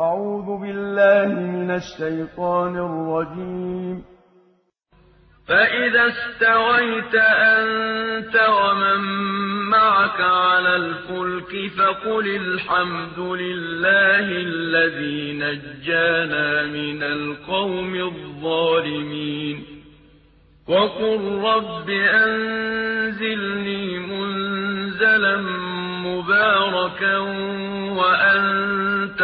أعوذ بالله من الشيطان الرجيم. فإذا استويت أنت ومن معك على الفلك فقل الحمد لله الذي نجانا من القوم الظالمين. وقل رب أنزلني منزلا مباركا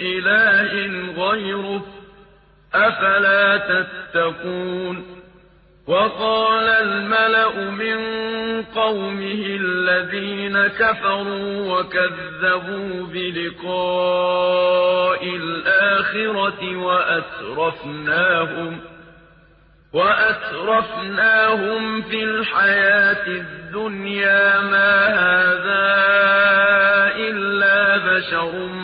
إله غيره أفلا تتقون وقال الملأ من قومه الذين كفروا وكذبوا بلقاء الآخرة وأترفناهم وأترفناهم في الحياة الدنيا ما هذا إلا بشر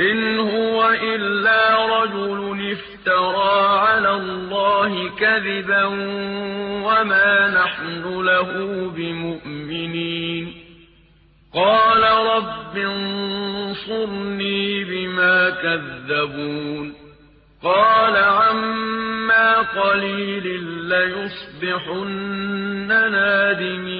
إن هو إلا رجل افترى على الله كذبا وما نحن له بمؤمنين قال رب انصرني بما كذبون قال عما قليل ليصبحن نادمين